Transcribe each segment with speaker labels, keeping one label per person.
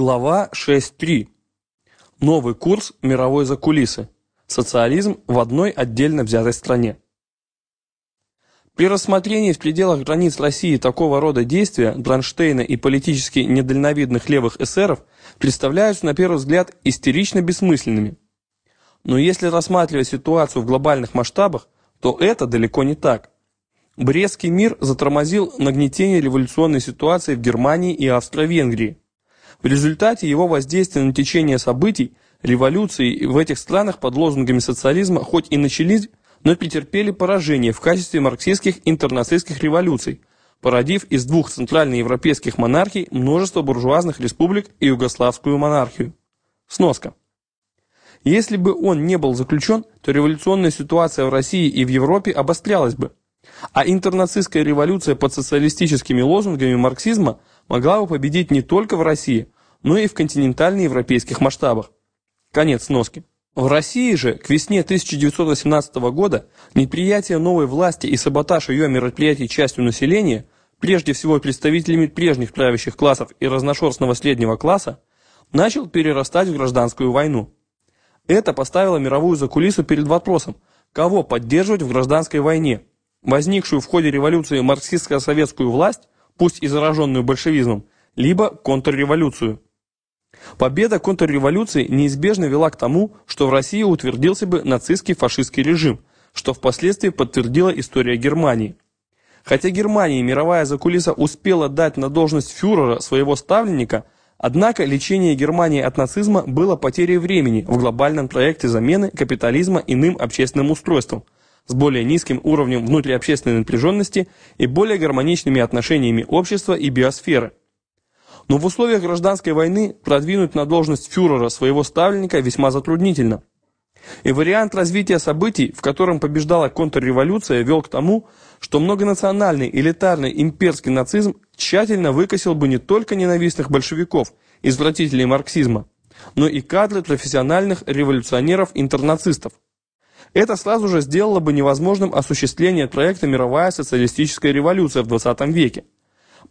Speaker 1: Глава 6.3. Новый курс мировой закулисы. Социализм в одной отдельно взятой стране. При рассмотрении в пределах границ России такого рода действия Бронштейна и политически недальновидных левых эсеров представляются на первый взгляд истерично бессмысленными. Но если рассматривать ситуацию в глобальных масштабах, то это далеко не так. Брестский мир затормозил нагнетение революционной ситуации в Германии и Австро-Венгрии. В результате его воздействия на течение событий, революции в этих странах под лозунгами социализма хоть и начались, но претерпели поражение в качестве марксистских интернацистских революций, породив из двух центральноевропейских монархий множество буржуазных республик и югославскую монархию. Сноска. Если бы он не был заключен, то революционная ситуация в России и в Европе обострялась бы, а интернацистская революция под социалистическими лозунгами марксизма могла бы победить не только в России, но и в континентально-европейских масштабах. Конец сноски. В России же к весне 1918 года неприятие новой власти и саботаж ее мероприятий частью населения, прежде всего представителями прежних правящих классов и разношерстного среднего класса, начал перерастать в гражданскую войну. Это поставило мировую закулису перед вопросом, кого поддерживать в гражданской войне, возникшую в ходе революции марксистско-советскую власть, пусть и зараженную большевизмом, либо контрреволюцию. Победа контрреволюции неизбежно вела к тому, что в России утвердился бы нацистский фашистский режим, что впоследствии подтвердила история Германии. Хотя Германия мировая закулиса успела дать на должность фюрера своего ставленника, однако лечение Германии от нацизма было потерей времени в глобальном проекте замены капитализма иным общественным устройством – с более низким уровнем внутриобщественной напряженности и более гармоничными отношениями общества и биосферы. Но в условиях гражданской войны продвинуть на должность фюрера своего ставленника весьма затруднительно. И вариант развития событий, в котором побеждала контрреволюция, вел к тому, что многонациональный элитарный имперский нацизм тщательно выкосил бы не только ненавистных большевиков, извратителей марксизма, но и кадры профессиональных революционеров-интернацистов. Это сразу же сделало бы невозможным осуществление проекта «Мировая социалистическая революция» в 20 веке.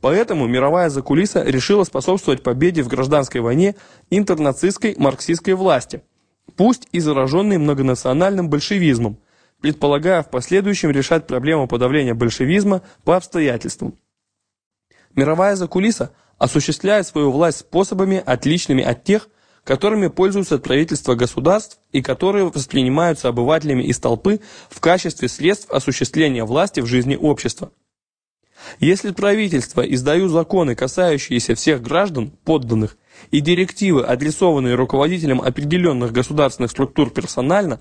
Speaker 1: Поэтому мировая закулиса решила способствовать победе в гражданской войне интернацистской марксистской власти, пусть и зараженной многонациональным большевизмом, предполагая в последующем решать проблему подавления большевизма по обстоятельствам. Мировая закулиса осуществляет свою власть способами, отличными от тех, которыми пользуются правительства государств и которые воспринимаются обывателями из толпы в качестве средств осуществления власти в жизни общества. Если правительства издают законы, касающиеся всех граждан, подданных, и директивы, адресованные руководителям определенных государственных структур персонально,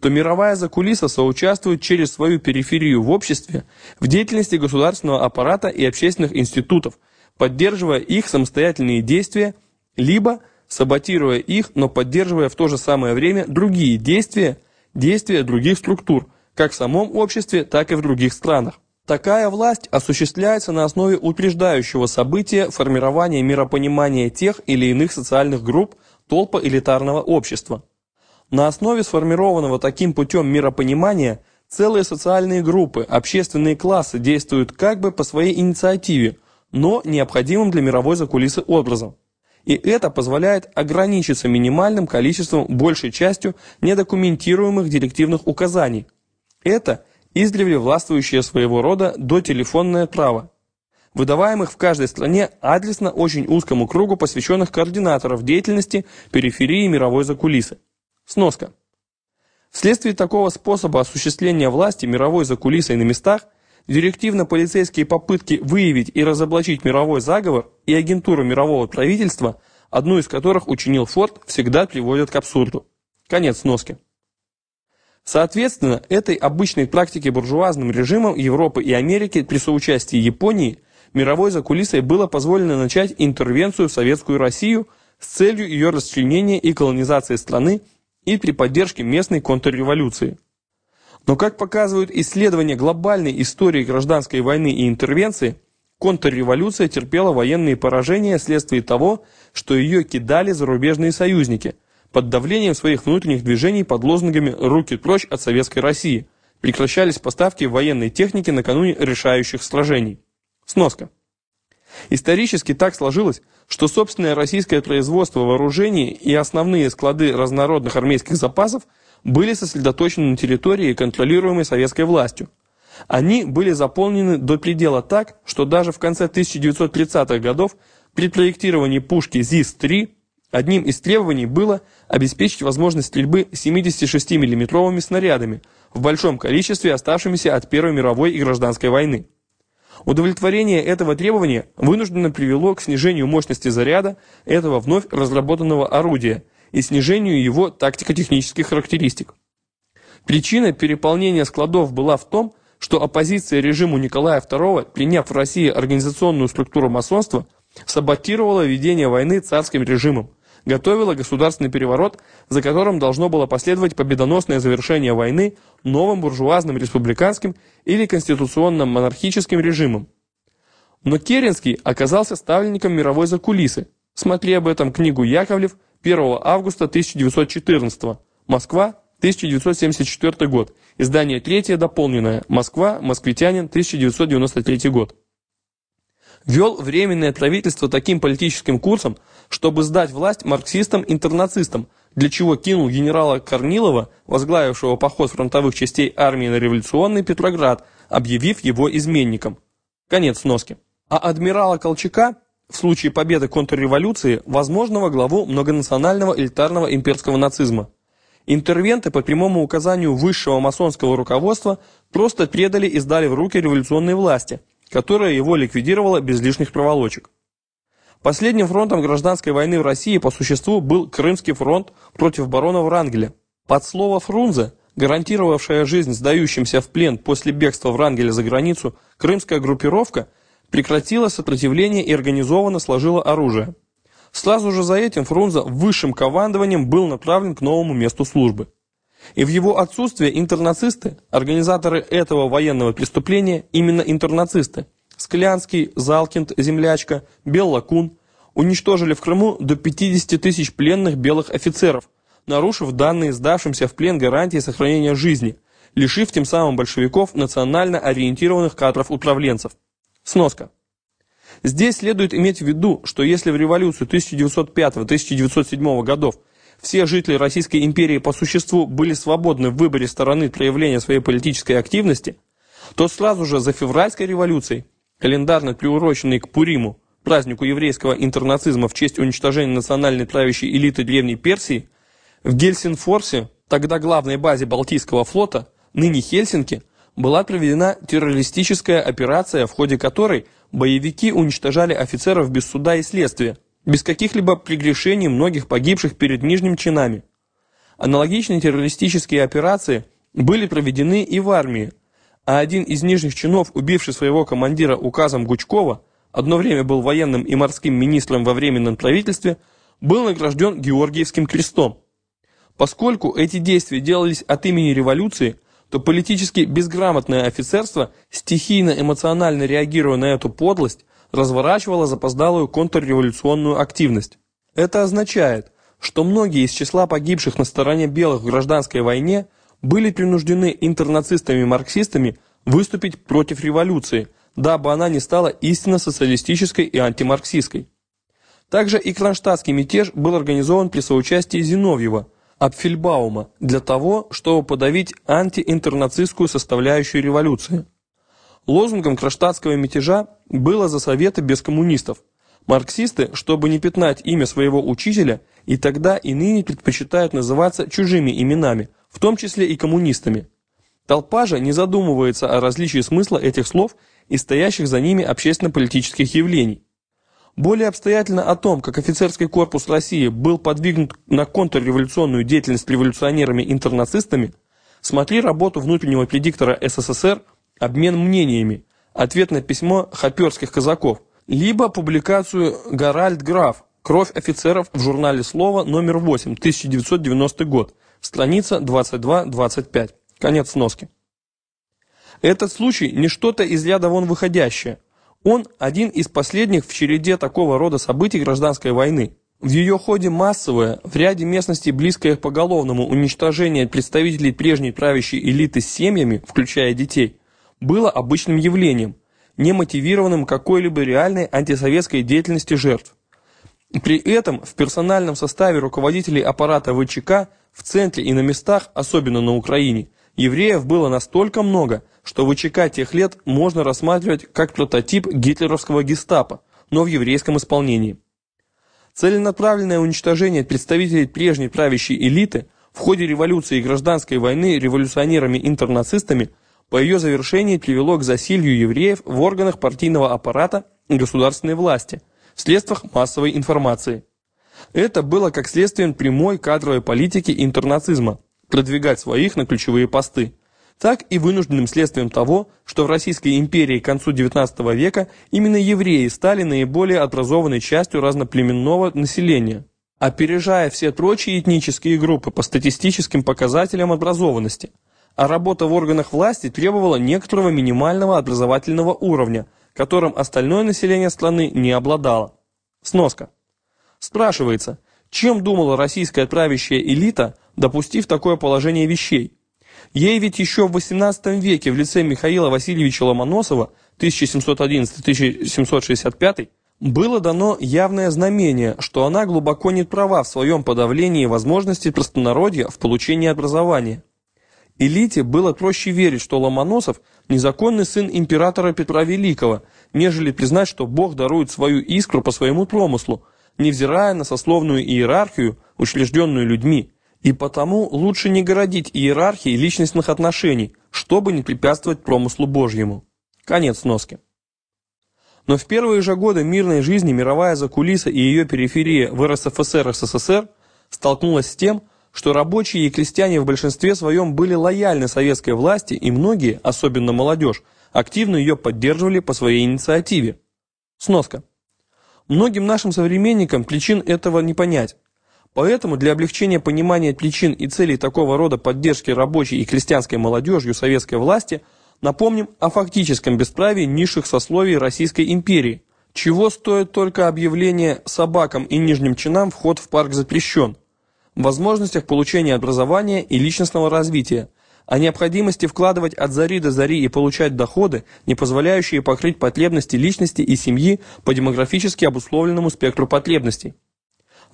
Speaker 1: то мировая закулиса соучаствует через свою периферию в обществе в деятельности государственного аппарата и общественных институтов, поддерживая их самостоятельные действия, либо – саботируя их, но поддерживая в то же самое время другие действия, действия других структур, как в самом обществе, так и в других странах. Такая власть осуществляется на основе утверждающего события формирования миропонимания тех или иных социальных групп толпа элитарного общества. На основе сформированного таким путем миропонимания целые социальные группы, общественные классы действуют как бы по своей инициативе, но необходимым для мировой закулисы образом и это позволяет ограничиться минимальным количеством большей частью недокументируемых директивных указаний. Это издревле властвующее своего рода дотелефонное право, выдаваемых в каждой стране адресно очень узкому кругу посвященных координаторов деятельности периферии мировой закулисы. Сноска. Вследствие такого способа осуществления власти мировой закулисой на местах Директивно-полицейские попытки выявить и разоблачить мировой заговор и агентуру мирового правительства, одну из которых учинил Форд, всегда приводят к абсурду. Конец сноски. Соответственно, этой обычной практике буржуазным режимам Европы и Америки при соучастии Японии мировой закулисой было позволено начать интервенцию в советскую Россию с целью ее расчленения и колонизации страны и при поддержке местной контрреволюции. Но, как показывают исследования глобальной истории гражданской войны и интервенции, контрреволюция терпела военные поражения вследствие того, что ее кидали зарубежные союзники под давлением своих внутренних движений под лозунгами «руки прочь от советской России», прекращались поставки военной техники накануне решающих сражений. Сноска. Исторически так сложилось, что собственное российское производство вооружений и основные склады разнородных армейских запасов были сосредоточены на территории, контролируемой советской властью. Они были заполнены до предела так, что даже в конце 1930-х годов при проектировании пушки ЗИС-3 одним из требований было обеспечить возможность стрельбы 76 миллиметровыми снарядами в большом количестве, оставшимися от Первой мировой и гражданской войны. Удовлетворение этого требования вынужденно привело к снижению мощности заряда этого вновь разработанного орудия и снижению его тактико-технических характеристик. Причина переполнения складов была в том, что оппозиция режиму Николая II, приняв в России организационную структуру масонства, саботировала ведение войны царским режимом, готовила государственный переворот, за которым должно было последовать победоносное завершение войны новым буржуазным республиканским или конституционно-монархическим режимом. Но Керенский оказался ставленником мировой закулисы. Смотри об этом книгу Яковлев 1 августа 1914 Москва, 1974 год. Издание третье дополненное. Москва, Москвитянин, 1993 год вел Временное правительство таким политическим курсом, чтобы сдать власть марксистам-интернацистам, для чего кинул генерала Корнилова, возглавившего поход фронтовых частей армии на революционный Петроград, объявив его изменником. Конец носки. А адмирала Колчака, в случае победы контрреволюции, возможного главу многонационального элитарного имперского нацизма. Интервенты по прямому указанию высшего масонского руководства просто предали и сдали в руки революционной власти – которая его ликвидировала без лишних проволочек. Последним фронтом гражданской войны в России по существу был Крымский фронт против барона Врангеля. Под слово Фрунзе, гарантировавшая жизнь сдающимся в плен после бегства Врангеля за границу, крымская группировка прекратила сопротивление и организованно сложила оружие. Сразу же за этим Фрунзе высшим командованием был направлен к новому месту службы. И в его отсутствие интернацисты, организаторы этого военного преступления, именно интернацисты, Склянский, Залкинд, Землячка, Беллакун, уничтожили в Крыму до 50 тысяч пленных белых офицеров, нарушив данные сдавшимся в плен гарантии сохранения жизни, лишив тем самым большевиков национально ориентированных кадров-управленцев. Сноска. Здесь следует иметь в виду, что если в революцию 1905-1907 годов все жители Российской империи по существу были свободны в выборе стороны проявления своей политической активности, то сразу же за февральской революцией, календарно приуроченной к Пуриму, празднику еврейского интернацизма в честь уничтожения национальной правящей элиты Древней Персии, в Гельсинфорсе, тогда главной базе Балтийского флота, ныне Хельсинки, была проведена террористическая операция, в ходе которой боевики уничтожали офицеров без суда и следствия, без каких-либо прегрешений многих погибших перед нижним чинами. Аналогичные террористические операции были проведены и в армии, а один из нижних чинов, убивший своего командира указом Гучкова, одно время был военным и морским министром во временном правительстве, был награжден Георгиевским крестом. Поскольку эти действия делались от имени революции, то политически безграмотное офицерство, стихийно эмоционально реагируя на эту подлость, разворачивала запоздалую контрреволюционную активность. Это означает, что многие из числа погибших на стороне белых в гражданской войне были принуждены интернацистами-марксистами выступить против революции, дабы она не стала истинно социалистической и антимарксистской. Также и кронштадтский мятеж был организован при соучастии Зиновьева, Апфельбаума, для того, чтобы подавить антиинтернацистскую составляющую революции. Лозунгом кронштадтского мятежа было за советы без коммунистов. Марксисты, чтобы не пятнать имя своего учителя, и тогда и ныне предпочитают называться чужими именами, в том числе и коммунистами. Толпа же не задумывается о различии смысла этих слов и стоящих за ними общественно-политических явлений. Более обстоятельно о том, как офицерский корпус России был подвигнут на контрреволюционную деятельность революционерами-интернацистами, смотри работу внутреннего предиктора СССР обмен мнениями, ответ на письмо хоперских казаков, либо публикацию Гаральд Граф «Кровь офицеров» в журнале «Слово» номер 8, 1990 год, страница 22-25. Конец сноски. Этот случай не что-то из ряда вон выходящее. Он один из последних в череде такого рода событий гражданской войны. В ее ходе массовое, в ряде местностей близкое к поголовному уничтожение представителей прежней правящей элиты с семьями, включая детей – было обычным явлением. не мотивированным какой-либо реальной антисоветской деятельности жертв. При этом в персональном составе руководителей аппарата ВЧК в центре и на местах, особенно на Украине, евреев было настолько много, что ВЧК тех лет можно рассматривать как прототип гитлеровского гестапо, но в еврейском исполнении. Целенаправленное уничтожение представителей прежней правящей элиты в ходе революции и гражданской войны революционерами-интернацистами по ее завершении привело к засилью евреев в органах партийного аппарата и государственной власти – в средствах массовой информации. Это было как следствием прямой кадровой политики интернацизма – продвигать своих на ключевые посты, так и вынужденным следствием того, что в Российской империи к концу XIX века именно евреи стали наиболее образованной частью разноплеменного населения, опережая все прочие этнические группы по статистическим показателям образованности, а работа в органах власти требовала некоторого минимального образовательного уровня – которым остальное население страны не обладало. Сноска. Спрашивается, чем думала российская правящая элита, допустив такое положение вещей? Ей ведь еще в XVIII веке в лице Михаила Васильевича Ломоносова 1711-1765 было дано явное знамение, что она глубоко не права в своем подавлении возможностей простонародья в получении образования. Элите было проще верить, что Ломоносов – незаконный сын императора Петра Великого, нежели признать, что Бог дарует свою искру по своему промыслу, невзирая на сословную иерархию, учрежденную людьми, и потому лучше не городить иерархией личностных отношений, чтобы не препятствовать промыслу Божьему. Конец носки. Но в первые же годы мирной жизни мировая закулиса и ее периферия в РСФСР СССР столкнулась с тем, что рабочие и крестьяне в большинстве своем были лояльны советской власти, и многие, особенно молодежь, активно ее поддерживали по своей инициативе. Сноска. Многим нашим современникам причин этого не понять. Поэтому для облегчения понимания причин и целей такого рода поддержки рабочей и крестьянской молодежью советской власти напомним о фактическом бесправии низших сословий Российской империи, чего стоит только объявление собакам и нижним чинам вход в парк запрещен – возможностях получения образования и личностного развития, о необходимости вкладывать от зари до зари и получать доходы, не позволяющие покрыть потребности личности и семьи по демографически обусловленному спектру потребностей.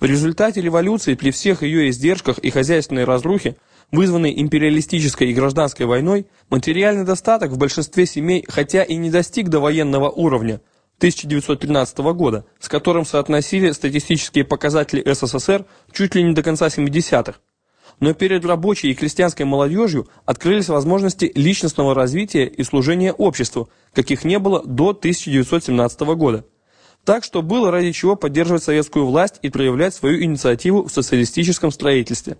Speaker 1: В результате революции при всех ее издержках и хозяйственной разрухе, вызванной империалистической и гражданской войной, материальный достаток в большинстве семей хотя и не достиг до военного уровня, 1913 года, с которым соотносили статистические показатели СССР чуть ли не до конца 70-х. Но перед рабочей и крестьянской молодежью открылись возможности личностного развития и служения обществу, каких не было до 1917 года. Так что было ради чего поддерживать советскую власть и проявлять свою инициативу в социалистическом строительстве.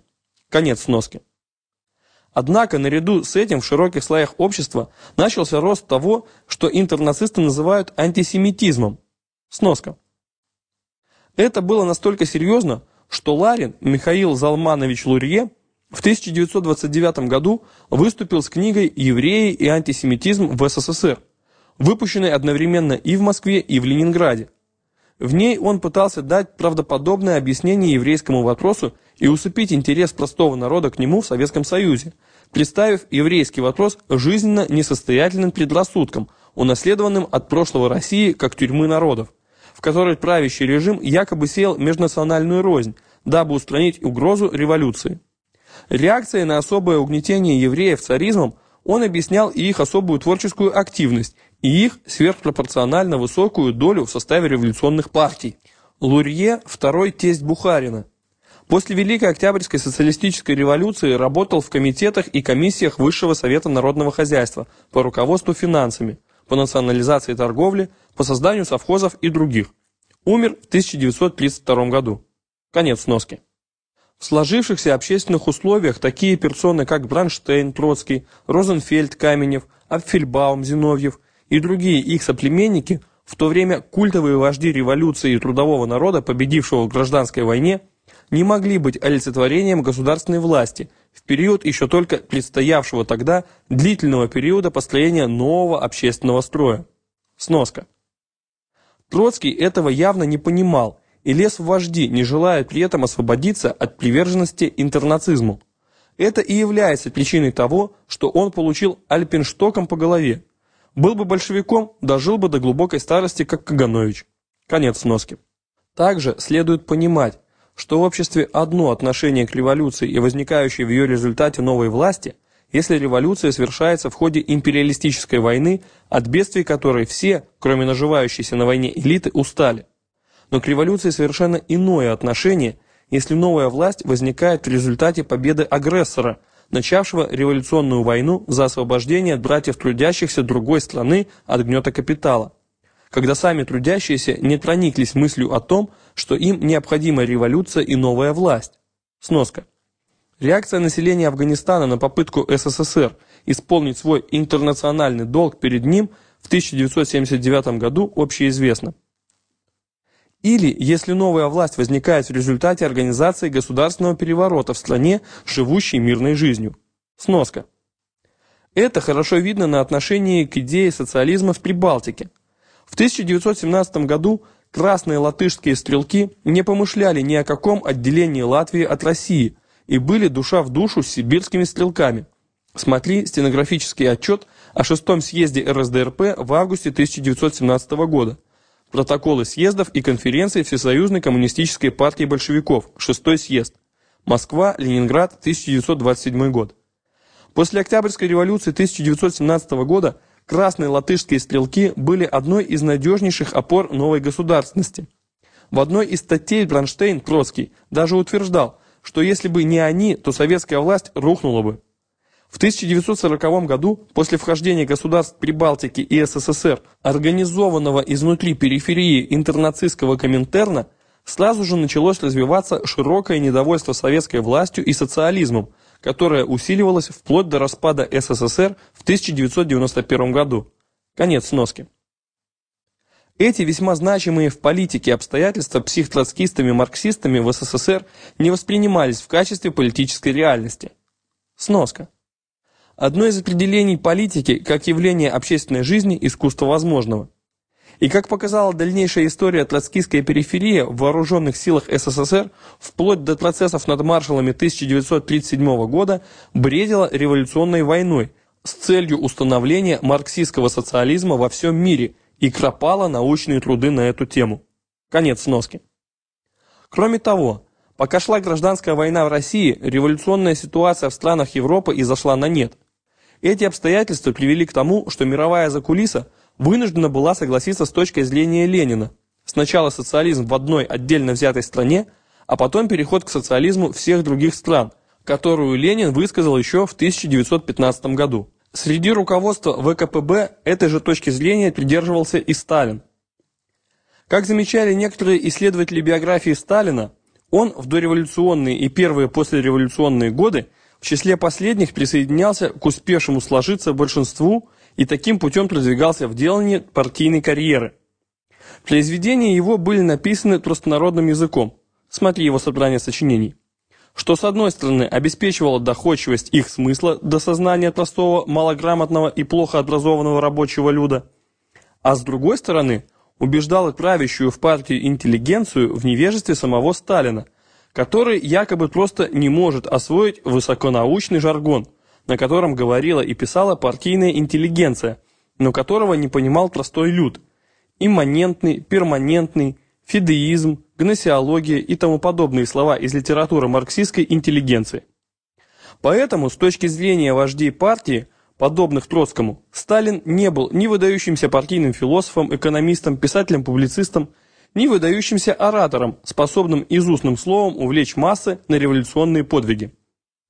Speaker 1: Конец сноски. Однако, наряду с этим в широких слоях общества начался рост того, что интернацисты называют антисемитизмом. Сноска. Это было настолько серьезно, что Ларин Михаил Залманович Лурье в 1929 году выступил с книгой «Евреи и антисемитизм в СССР», выпущенной одновременно и в Москве, и в Ленинграде. В ней он пытался дать правдоподобное объяснение еврейскому вопросу и усыпить интерес простого народа к нему в Советском Союзе, представив еврейский вопрос жизненно несостоятельным предрассудком, унаследованным от прошлого России как тюрьмы народов, в которой правящий режим якобы сеял межнациональную рознь, дабы устранить угрозу революции. Реакцией на особое угнетение евреев царизмом он объяснял и их особую творческую активность, и их сверхпропорционально высокую долю в составе революционных партий. Лурье – второй тесть Бухарина. После Великой Октябрьской социалистической революции работал в комитетах и комиссиях Высшего Совета Народного Хозяйства по руководству финансами, по национализации торговли, по созданию совхозов и других. Умер в 1932 году. Конец сноски. В сложившихся общественных условиях такие персоны, как Бранштейн, Троцкий, Розенфельд, Каменев, Апфельбаум, Зиновьев и другие их соплеменники, в то время культовые вожди революции и трудового народа, победившего в гражданской войне, не могли быть олицетворением государственной власти в период еще только предстоявшего тогда длительного периода построения нового общественного строя. Сноска. Троцкий этого явно не понимал и лез в вожди, не желая при этом освободиться от приверженности интернацизму. Это и является причиной того, что он получил альпинштоком по голове. Был бы большевиком, дожил бы до глубокой старости, как Каганович. Конец сноски. Также следует понимать, что в обществе одно отношение к революции и возникающей в ее результате новой власти, если революция совершается в ходе империалистической войны, от бедствий которой все, кроме наживающейся на войне элиты, устали. Но к революции совершенно иное отношение, если новая власть возникает в результате победы агрессора, начавшего революционную войну за освобождение братьев трудящихся другой страны от гнета капитала когда сами трудящиеся не прониклись мыслью о том, что им необходима революция и новая власть. Сноска. Реакция населения Афганистана на попытку СССР исполнить свой интернациональный долг перед ним в 1979 году общеизвестна. Или, если новая власть возникает в результате организации государственного переворота в стране, живущей мирной жизнью. Сноска. Это хорошо видно на отношении к идее социализма в Прибалтике – в 1917 году красные латышские стрелки не помышляли ни о каком отделении Латвии от России и были душа в душу с сибирскими стрелками. Смотри стенографический отчет о шестом съезде РСДРП в августе 1917 года. Протоколы съездов и конференций Всесоюзной коммунистической партии большевиков, шестой съезд. Москва, Ленинград, 1927 год. После Октябрьской революции 1917 года красные латышские стрелки были одной из надежнейших опор новой государственности. В одной из статей Бронштейн Троцкий даже утверждал, что если бы не они, то советская власть рухнула бы. В 1940 году, после вхождения государств Прибалтики и СССР, организованного изнутри периферии интернацистского Коминтерна, сразу же началось развиваться широкое недовольство советской властью и социализмом, которая усиливалась вплоть до распада СССР в 1991 году. Конец сноски. Эти весьма значимые в политике обстоятельства психтроцкистами-марксистами в СССР не воспринимались в качестве политической реальности. Сноска. Одно из определений политики как явление общественной жизни – искусство возможного. И как показала дальнейшая история троцкистской периферии в вооруженных силах СССР, вплоть до процессов над маршалами 1937 года, бредила революционной войной с целью установления марксистского социализма во всем мире и кропала научные труды на эту тему. Конец сноски. Кроме того, пока шла гражданская война в России, революционная ситуация в странах Европы изошла на нет. Эти обстоятельства привели к тому, что мировая закулиса – вынуждена была согласиться с точкой зрения Ленина. Сначала социализм в одной отдельно взятой стране, а потом переход к социализму всех других стран, которую Ленин высказал еще в 1915 году. Среди руководства ВКПБ этой же точки зрения придерживался и Сталин. Как замечали некоторые исследователи биографии Сталина, он в дореволюционные и первые послереволюционные годы в числе последних присоединялся к успевшему сложиться большинству и таким путем продвигался в делании партийной карьеры. Произведения его были написаны простонародным языком, смотри его собрание сочинений, что с одной стороны обеспечивало доходчивость их смысла до сознания простого, малограмотного и плохо образованного рабочего люда, а с другой стороны убеждало правящую в партии интеллигенцию в невежестве самого Сталина, который якобы просто не может освоить высоконаучный жаргон – на котором говорила и писала партийная интеллигенция, но которого не понимал простой люд. Имманентный, перманентный, фидеизм, гносеология и тому подобные слова из литературы марксистской интеллигенции. Поэтому, с точки зрения вождей партии, подобных Троцкому, Сталин не был ни выдающимся партийным философом, экономистом, писателем-публицистом, ни выдающимся оратором, способным из устным словом увлечь массы на революционные подвиги.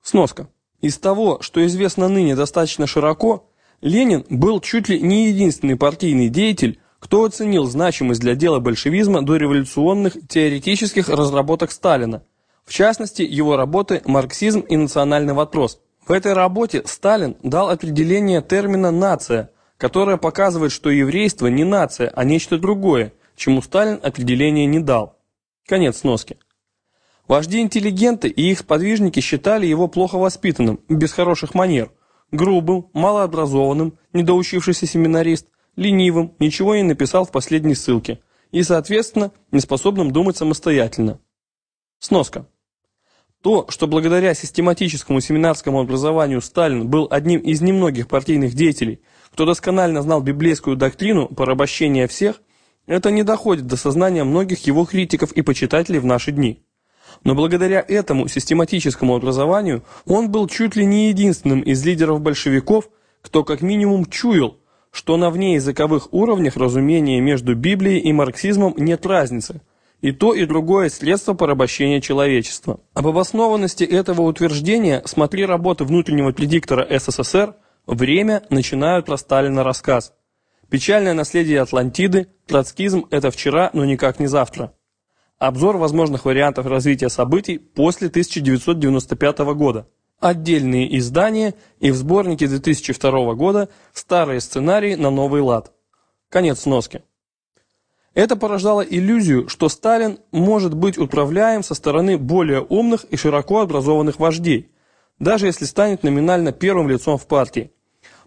Speaker 1: Сноска. Из того, что известно ныне достаточно широко, Ленин был чуть ли не единственный партийный деятель, кто оценил значимость для дела большевизма до революционных теоретических разработок Сталина, в частности, его работы «Марксизм и национальный вопрос». В этой работе Сталин дал определение термина «нация», которое показывает, что еврейство не нация, а нечто другое, чему Сталин определение не дал. Конец сноски. Вожди-интеллигенты и их сподвижники считали его плохо воспитанным, без хороших манер, грубым, малообразованным, недоучившийся семинарист, ленивым, ничего не написал в последней ссылке и, соответственно, неспособным думать самостоятельно. Сноска. То, что благодаря систематическому семинарскому образованию Сталин был одним из немногих партийных деятелей, кто досконально знал библейскую доктрину порабощения всех, это не доходит до сознания многих его критиков и почитателей в наши дни. Но благодаря этому систематическому образованию он был чуть ли не единственным из лидеров большевиков, кто как минимум чуял, что на внеязыковых уровнях разумения между Библией и марксизмом нет разницы – и то, и другое средство порабощения человечества. Об обоснованности этого утверждения смотри работы внутреннего предиктора СССР «Время. Начинают про Сталина рассказ». Печальное наследие Атлантиды, троцкизм – это вчера, но никак не завтра. Обзор возможных вариантов развития событий после 1995 года. Отдельные издания и в сборнике 2002 года старые сценарии на новый лад. Конец сноски. Это порождало иллюзию, что Сталин может быть управляем со стороны более умных и широко образованных вождей, даже если станет номинально первым лицом в партии.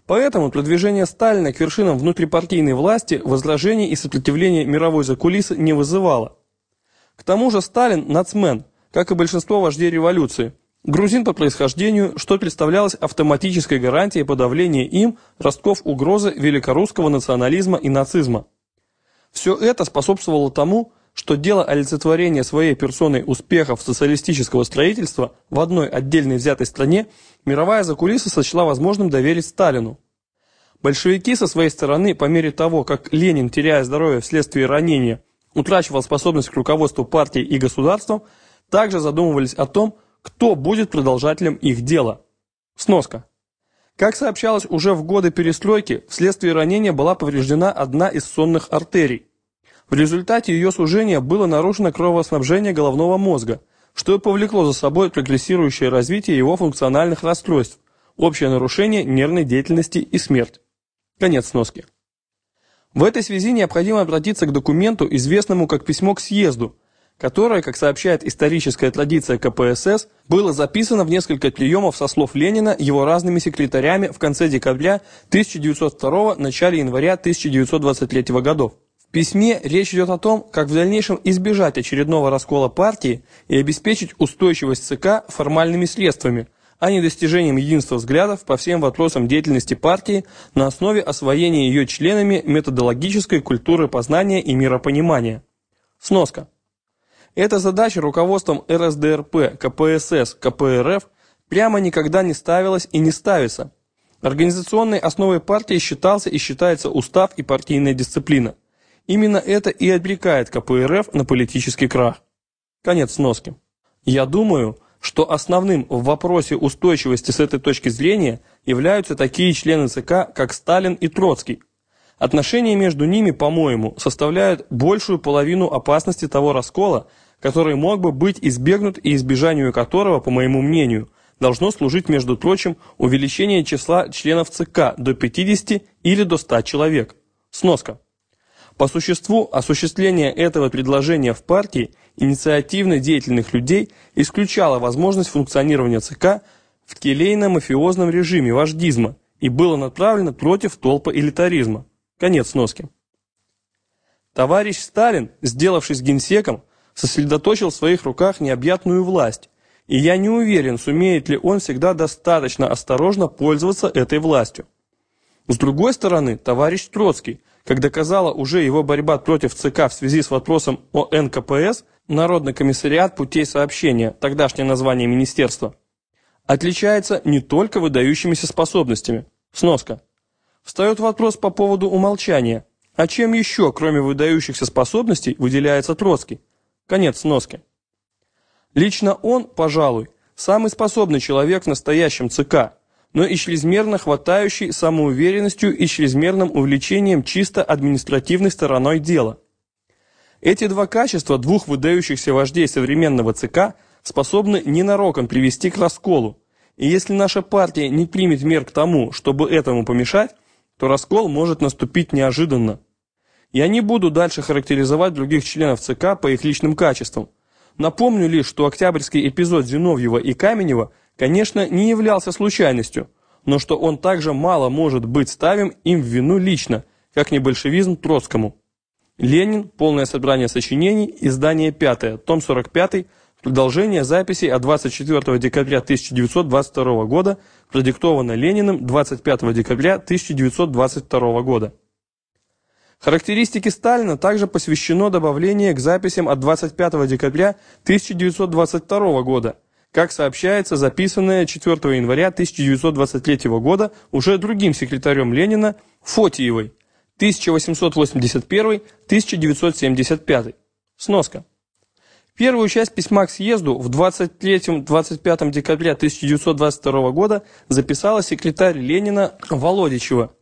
Speaker 1: Поэтому продвижение Сталина к вершинам внутрипартийной власти возражений и сопротивления мировой закулисы не вызывало. К тому же Сталин – нацмен, как и большинство вождей революции, грузин по происхождению, что представлялось автоматической гарантией подавления им ростков угрозы великорусского национализма и нацизма. Все это способствовало тому, что дело олицетворения своей персоной успехов социалистического строительства в одной отдельной взятой стране мировая закулиса сочла возможным доверить Сталину. Большевики со своей стороны, по мере того, как Ленин, теряя здоровье вследствие ранения, утрачивал способность к руководству партией и государством, также задумывались о том, кто будет продолжателем их дела. Сноска. Как сообщалось уже в годы перестройки, вследствие ранения была повреждена одна из сонных артерий. В результате ее сужения было нарушено кровоснабжение головного мозга, что и повлекло за собой прогрессирующее развитие его функциональных расстройств, общее нарушение нервной деятельности и смерть. Конец сноски. В этой связи необходимо обратиться к документу, известному как письмо к съезду, которое, как сообщает историческая традиция КПСС, было записано в несколько приемов со слов Ленина его разными секретарями в конце декабря 1902 начале января 1923 годов. Письме речь идет о том, как в дальнейшем избежать очередного раскола партии и обеспечить устойчивость ЦК формальными средствами, а не достижением единства взглядов по всем вопросам деятельности партии на основе освоения ее членами методологической культуры познания и миропонимания. Сноска. Эта задача руководством РСДРП, КПСС, КПРФ прямо никогда не ставилась и не ставится. Организационной основой партии считался и считается устав и партийная дисциплина. Именно это и обрекает КПРФ на политический крах. Конец сноски. Я думаю, что основным в вопросе устойчивости с этой точки зрения являются такие члены ЦК, как Сталин и Троцкий. Отношения между ними, по-моему, составляют большую половину опасности того раскола, который мог бы быть избегнут и избежанию которого, по моему мнению, должно служить, между прочим, увеличение числа членов ЦК до 50 или до 100 человек. Сноска. По существу, осуществление этого предложения в партии инициативно деятельных людей исключало возможность функционирования ЦК в келейно-мафиозном режиме вождизма и было направлено против толпа элитаризма. Конец сноски. Товарищ Сталин, сделавшись генсеком, сосредоточил в своих руках необъятную власть, и я не уверен, сумеет ли он всегда достаточно осторожно пользоваться этой властью. С другой стороны, товарищ Троцкий, как доказала уже его борьба против ЦК в связи с вопросом о НКПС, Народный комиссариат путей сообщения, тогдашнее название министерства, отличается не только выдающимися способностями. Сноска. Встает вопрос по поводу умолчания. А чем еще, кроме выдающихся способностей, выделяется Троцкий? Конец сноски. Лично он, пожалуй, самый способный человек в настоящем ЦК, но и чрезмерно хватающий самоуверенностью и чрезмерным увлечением чисто административной стороной дела. Эти два качества двух выдающихся вождей современного ЦК способны ненароком привести к расколу, и если наша партия не примет мер к тому, чтобы этому помешать, то раскол может наступить неожиданно. Я не буду дальше характеризовать других членов ЦК по их личным качествам. Напомню лишь, что октябрьский эпизод Зиновьева и Каменева, конечно, не являлся случайностью, но что он также мало может быть ставим им в вину лично, как не большевизм Троцкому. Ленин, полное собрание сочинений, издание 5, том 45, Продолжение записей от 24 декабря 1922 года, продиктовано Лениным 25 декабря 1922 года. Характеристике Сталина также посвящено добавление к записям от 25 декабря 1922 года, как сообщается записанное 4 января 1923 года уже другим секретарем Ленина Фотиевой 1881-1975. Сноска. Первую часть письма к съезду в 23-25 декабря 1922 года записала секретарь Ленина Володичева.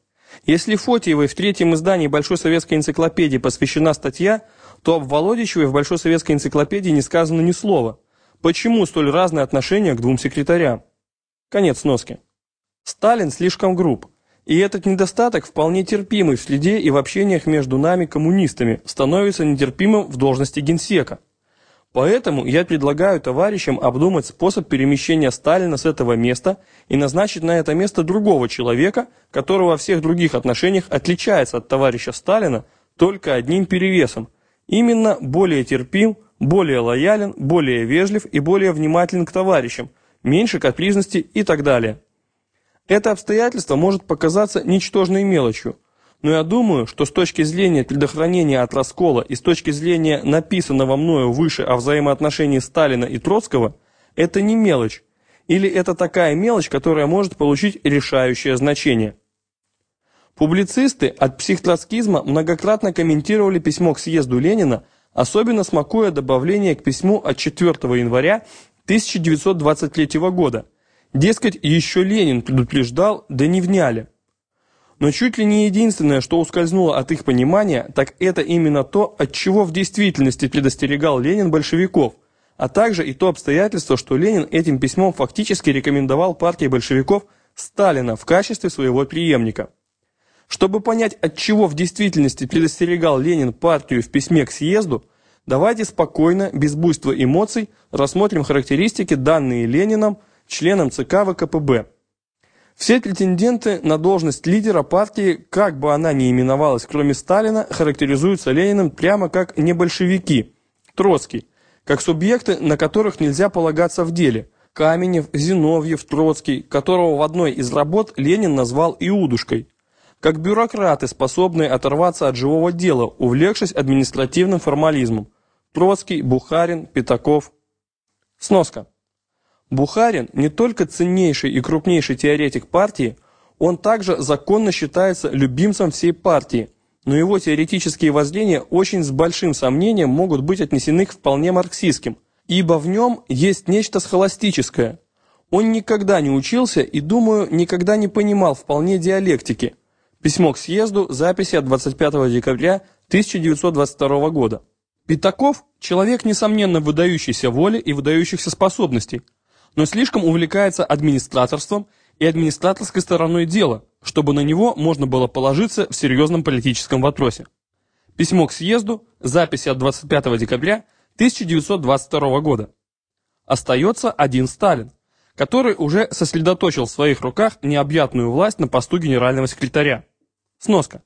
Speaker 1: Если Фотиевой в третьем издании Большой советской энциклопедии посвящена статья, то об Володичевой в Большой советской энциклопедии не сказано ни слова. Почему столь разное отношение к двум секретарям? Конец носки. Сталин слишком груб. И этот недостаток, вполне терпимый в следе и в общениях между нами, коммунистами, становится нетерпимым в должности генсека. Поэтому я предлагаю товарищам обдумать способ перемещения Сталина с этого места и назначить на это место другого человека, который во всех других отношениях отличается от товарища Сталина только одним перевесом. Именно более терпим, более лоялен, более вежлив и более внимателен к товарищам, меньше капризности и так далее. Это обстоятельство может показаться ничтожной мелочью, но я думаю, что с точки зрения предохранения от раскола и с точки зрения написанного мною выше о взаимоотношении Сталина и Троцкого, это не мелочь, или это такая мелочь, которая может получить решающее значение. Публицисты от психтроцкизма многократно комментировали письмо к съезду Ленина, особенно смакуя добавление к письму от 4 января 1923 года. Дескать, еще Ленин предупреждал, да не вняли. Но чуть ли не единственное, что ускользнуло от их понимания, так это именно то, от чего в действительности предостерегал Ленин большевиков, а также и то обстоятельство, что Ленин этим письмом фактически рекомендовал партии большевиков Сталина в качестве своего преемника. Чтобы понять, от чего в действительности предостерегал Ленин партию в письме к съезду, давайте спокойно, без буйства эмоций, рассмотрим характеристики, данные Лениным, членам ЦК ВКПБ. Все претенденты на должность лидера партии, как бы она ни именовалась, кроме Сталина, характеризуются Лениным прямо как не большевики, Троцкий, как субъекты, на которых нельзя полагаться в деле. Каменев, Зиновьев, Троцкий, которого в одной из работ Ленин назвал Иудушкой. Как бюрократы, способные оторваться от живого дела, увлекшись административным формализмом. Троцкий, Бухарин, Пятаков. Сноска. Бухарин не только ценнейший и крупнейший теоретик партии, он также законно считается любимцем всей партии, но его теоретические воззрения очень с большим сомнением могут быть отнесены к вполне марксистским, ибо в нем есть нечто схоластическое. Он никогда не учился и, думаю, никогда не понимал вполне диалектики. Письмо к съезду, записи от 25 декабря 1922 года. Пятаков – человек, несомненно, выдающийся воли и выдающихся способностей, но слишком увлекается администраторством и администраторской стороной дела, чтобы на него можно было положиться в серьезном политическом вопросе. Письмо к съезду, записи от 25 декабря 1922 года. Остается один Сталин, который уже сосредоточил в своих руках необъятную власть на посту генерального секретаря. Сноска.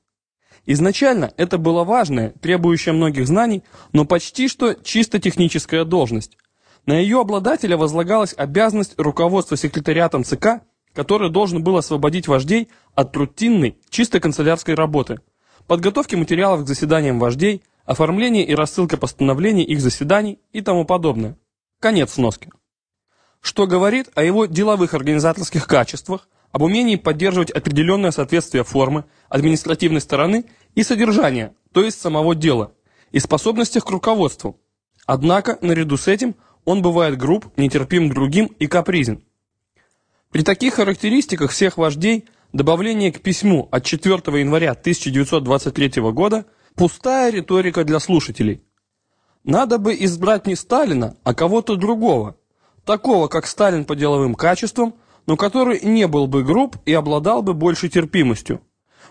Speaker 1: Изначально это была важная, требующая многих знаний, но почти что чисто техническая должность – на ее обладателя возлагалась обязанность руководства секретариатом ЦК, который должен был освободить вождей от рутинной, чисто канцелярской работы, подготовки материалов к заседаниям вождей, оформления и рассылка постановлений их заседаний и тому подобное. Конец сноски. Что говорит о его деловых организаторских качествах, об умении поддерживать определенное соответствие формы, административной стороны и содержания, то есть самого дела, и способностях к руководству. Однако, наряду с этим – он бывает груб, нетерпим к другим и капризен. При таких характеристиках всех вождей добавление к письму от 4 января 1923 года пустая риторика для слушателей. Надо бы избрать не Сталина, а кого-то другого, такого, как Сталин по деловым качествам, но который не был бы груб и обладал бы большей терпимостью.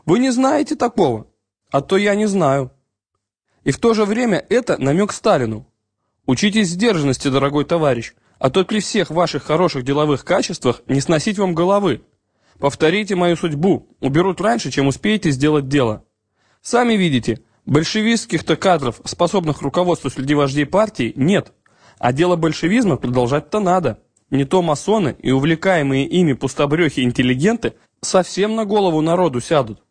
Speaker 1: Вы не знаете такого, а то я не знаю. И в то же время это намек Сталину. Учитесь сдержанности, дорогой товарищ, а то при всех ваших хороших деловых качествах не сносить вам головы. Повторите мою судьбу, уберут раньше, чем успеете сделать дело. Сами видите, большевистских-то кадров, способных руководству среди вождей партии, нет. А дело большевизма продолжать-то надо. Не то масоны и увлекаемые ими пустобрехи-интеллигенты совсем на голову народу сядут.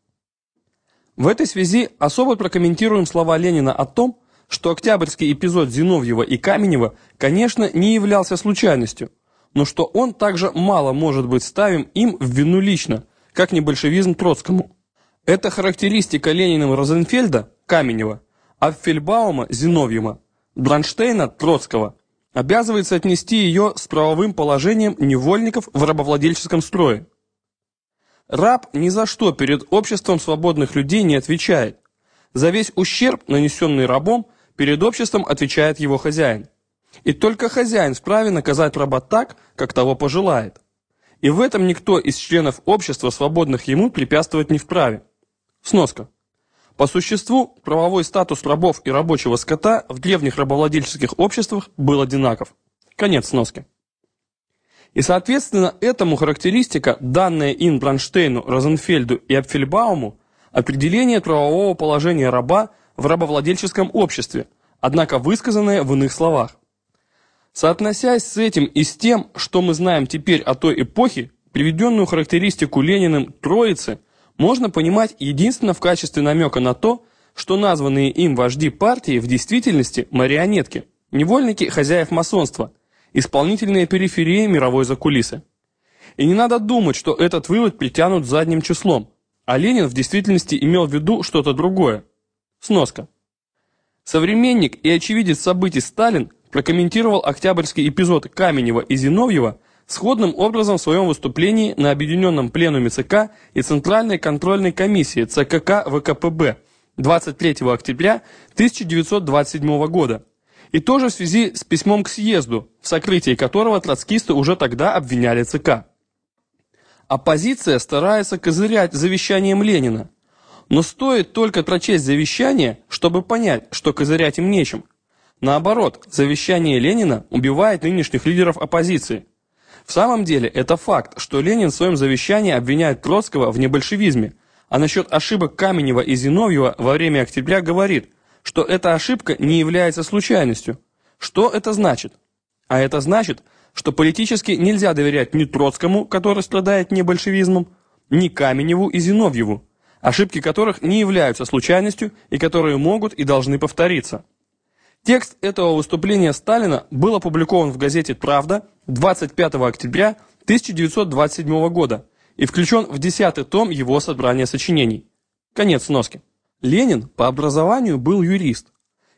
Speaker 1: В этой связи особо прокомментируем слова Ленина о том, что октябрьский эпизод Зиновьева и Каменева, конечно, не являлся случайностью, но что он также мало может быть ставим им в вину лично, как не большевизм Троцкому. Это характеристика Лениным Розенфельда, Каменева, Апфельбаума, Зиновьева, Бронштейна, Троцкого, обязывается отнести ее с правовым положением невольников в рабовладельческом строе. Раб ни за что перед обществом свободных людей не отвечает. За весь ущерб, нанесенный рабом, перед обществом отвечает его хозяин. И только хозяин вправе наказать раба так, как того пожелает. И в этом никто из членов общества, свободных ему, препятствовать не вправе. Сноска. По существу, правовой статус рабов и рабочего скота в древних рабовладельческих обществах был одинаков. Конец сноски. И соответственно этому характеристика, данная им Бронштейну, Розенфельду и Апфельбауму, определение правового положения раба в рабовладельческом обществе, однако высказанное в иных словах. Соотносясь с этим и с тем, что мы знаем теперь о той эпохе, приведенную характеристику Лениным Троицы, можно понимать единственно в качестве намека на то, что названные им вожди партии в действительности марионетки, невольники хозяев масонства, исполнительные периферии мировой закулисы. И не надо думать, что этот вывод притянут задним числом, а Ленин в действительности имел в виду что-то другое. Сноска. Современник и очевидец событий Сталин прокомментировал октябрьский эпизод Каменева и Зиновьева сходным образом в своем выступлении на Объединенном пленуме ЦК и Центральной контрольной комиссии ЦКК ВКПБ 23 октября 1927 года, и тоже в связи с письмом к съезду, в сокрытии которого троцкисты уже тогда обвиняли ЦК. Оппозиция старается козырять завещанием Ленина. Но стоит только прочесть завещание, чтобы понять, что козырять им нечем. Наоборот, завещание Ленина убивает нынешних лидеров оппозиции. В самом деле, это факт, что Ленин в своем завещании обвиняет Троцкого в небольшевизме, а насчет ошибок Каменева и Зиновьева во время октября говорит, что эта ошибка не является случайностью. Что это значит? А это значит, что политически нельзя доверять ни Троцкому, который страдает небольшевизмом, ни Каменеву и Зиновьеву, ошибки которых не являются случайностью и которые могут и должны повториться. Текст этого выступления Сталина был опубликован в газете «Правда» 25 октября 1927 года и включен в 10 том его собрания сочинений. Конец сноски. Ленин по образованию был юрист.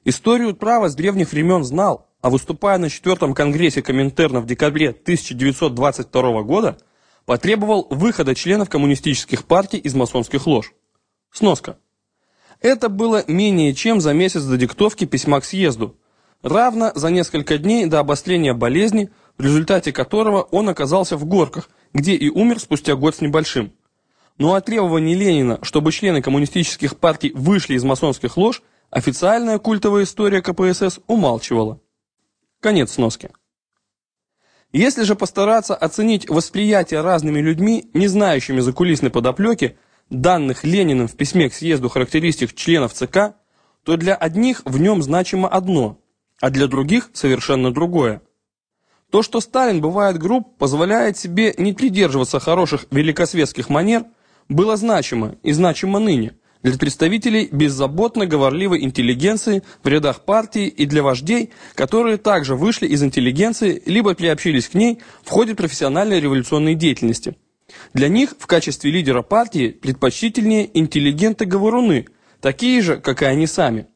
Speaker 1: Историю права с древних времен знал, а выступая на четвертом конгрессе Коминтерна в декабре 1922 года, потребовал выхода членов коммунистических партий из масонских лож. Сноска. Это было менее чем за месяц до диктовки письма к съезду, равно за несколько дней до обострения болезни, в результате которого он оказался в Горках, где и умер спустя год с небольшим. Но о требовании Ленина, чтобы члены коммунистических партий вышли из масонских лож, официальная культовая история КПСС умалчивала. Конец сноски. Если же постараться оценить восприятие разными людьми, не знающими закулисной подоплеки, данных Лениным в письме к съезду характеристик членов ЦК, то для одних в нем значимо одно, а для других совершенно другое. То, что Сталин бывает груб, позволяет себе не придерживаться хороших великосветских манер, было значимо и значимо ныне – для представителей беззаботно говорливой интеллигенции в рядах партии и для вождей, которые также вышли из интеллигенции либо приобщились к ней в ходе профессиональной революционной деятельности. Для них в качестве лидера партии предпочтительнее интеллигенты-говоруны, такие же, как и они сами.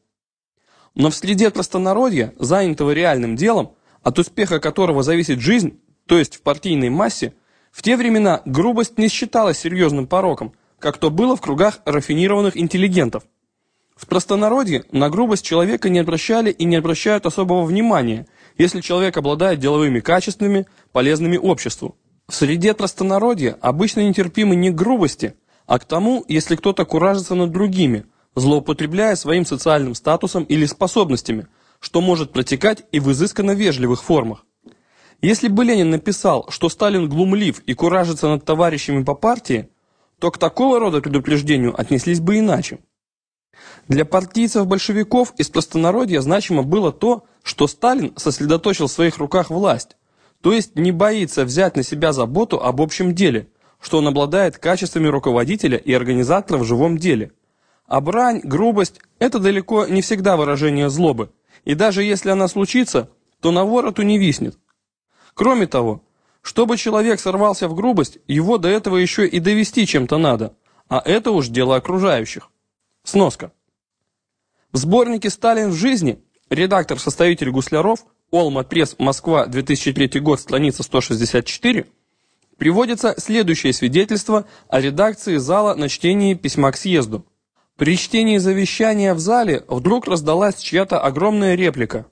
Speaker 1: Но в среде простонародья, занятого реальным делом, от успеха которого зависит жизнь, то есть в партийной массе, в те времена грубость не считалась серьезным пороком – как то было в кругах рафинированных интеллигентов. В простонародье на грубость человека не обращали и не обращают особого внимания, если человек обладает деловыми качествами, полезными обществу. В среде простонародья обычно нетерпимы не к грубости, а к тому, если кто-то куражится над другими, злоупотребляя своим социальным статусом или способностями, что может протекать и в изысканно вежливых формах. Если бы Ленин написал, что Сталин глумлив и куражится над товарищами по партии, то к такого рода предупреждению отнеслись бы иначе. Для партийцев-большевиков из простонародья значимо было то, что Сталин сосредоточил в своих руках власть, то есть не боится взять на себя заботу об общем деле, что он обладает качествами руководителя и организатора в живом деле. А брань, грубость – это далеко не всегда выражение злобы, и даже если она случится, то на вороту не виснет. Кроме того, чтобы человек сорвался в грубость, его до этого еще и довести чем-то надо, а это уж дело окружающих. Сноска. В сборнике «Сталин в жизни» редактор-составитель Гусляров, Олма Пресс, Москва, 2003 год, страница 164, приводится следующее свидетельство о редакции зала на чтении письма к съезду. При чтении завещания в зале вдруг раздалась чья-то огромная реплика.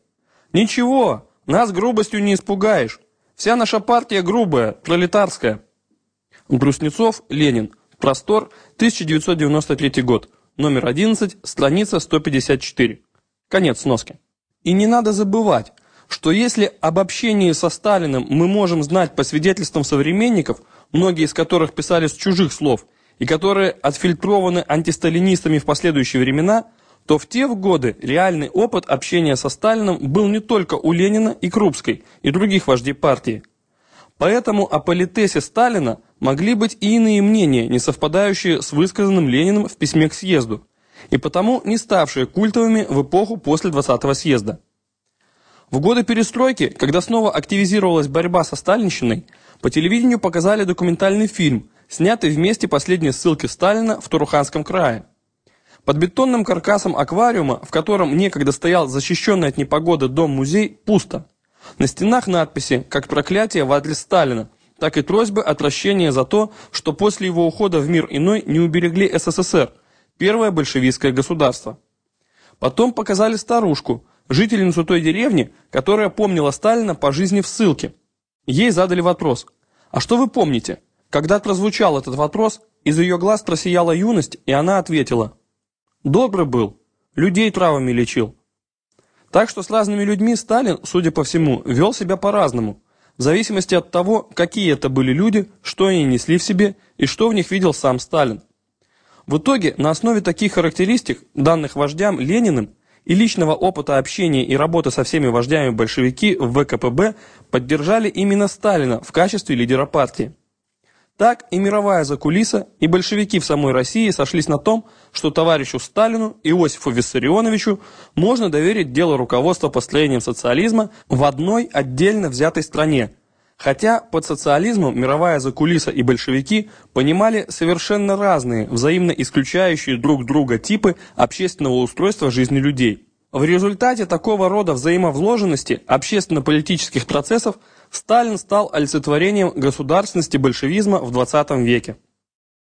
Speaker 1: «Ничего, нас грубостью не испугаешь. Вся наша партия грубая, пролетарская». Грустнецов, Ленин. Простор, 1993 год номер 11, страница 154. Конец сноски. И не надо забывать, что если об общении со Сталиным мы можем знать по свидетельствам современников, многие из которых писали с чужих слов, и которые отфильтрованы антисталинистами в последующие времена, то в те годы реальный опыт общения со Сталиным был не только у Ленина и Крупской, и других вождей партии. Поэтому о политесе Сталина могли быть и иные мнения, не совпадающие с высказанным Лениным в письме к съезду, и потому не ставшие культовыми в эпоху после 20-го съезда. В годы перестройки, когда снова активизировалась борьба со сталинщиной, по телевидению показали документальный фильм, снятый вместе последней ссылки Сталина в Туруханском крае. Под бетонным каркасом аквариума, в котором некогда стоял защищенный от непогоды дом-музей, пусто. На стенах надписи «Как проклятие в адрес Сталина», так и просьбы отвращения за то, что после его ухода в мир иной не уберегли СССР, первое большевистское государство. Потом показали старушку, жительницу той деревни, которая помнила Сталина по жизни в ссылке. Ей задали вопрос «А что вы помните?» Когда прозвучал этот вопрос, из ее глаз просияла юность, и она ответила «Добрый был, людей травами лечил». Так что с разными людьми Сталин, судя по всему, вел себя по-разному, в зависимости от того, какие это были люди, что они несли в себе и что в них видел сам Сталин. В итоге, на основе таких характеристик, данных вождям Лениным, и личного опыта общения и работы со всеми вождями большевики в ВКПБ поддержали именно Сталина в качестве лидера партии. Так и мировая закулиса, и большевики в самой России сошлись на том, что товарищу Сталину, Иосифу Виссарионовичу, можно доверить дело руководства построением социализма в одной отдельно взятой стране, хотя под социализмом мировая закулиса и большевики понимали совершенно разные, взаимно исключающие друг друга типы общественного устройства жизни людей. В результате такого рода взаимовложенности общественно-политических процессов Сталин стал олицетворением государственности большевизма в 20 веке.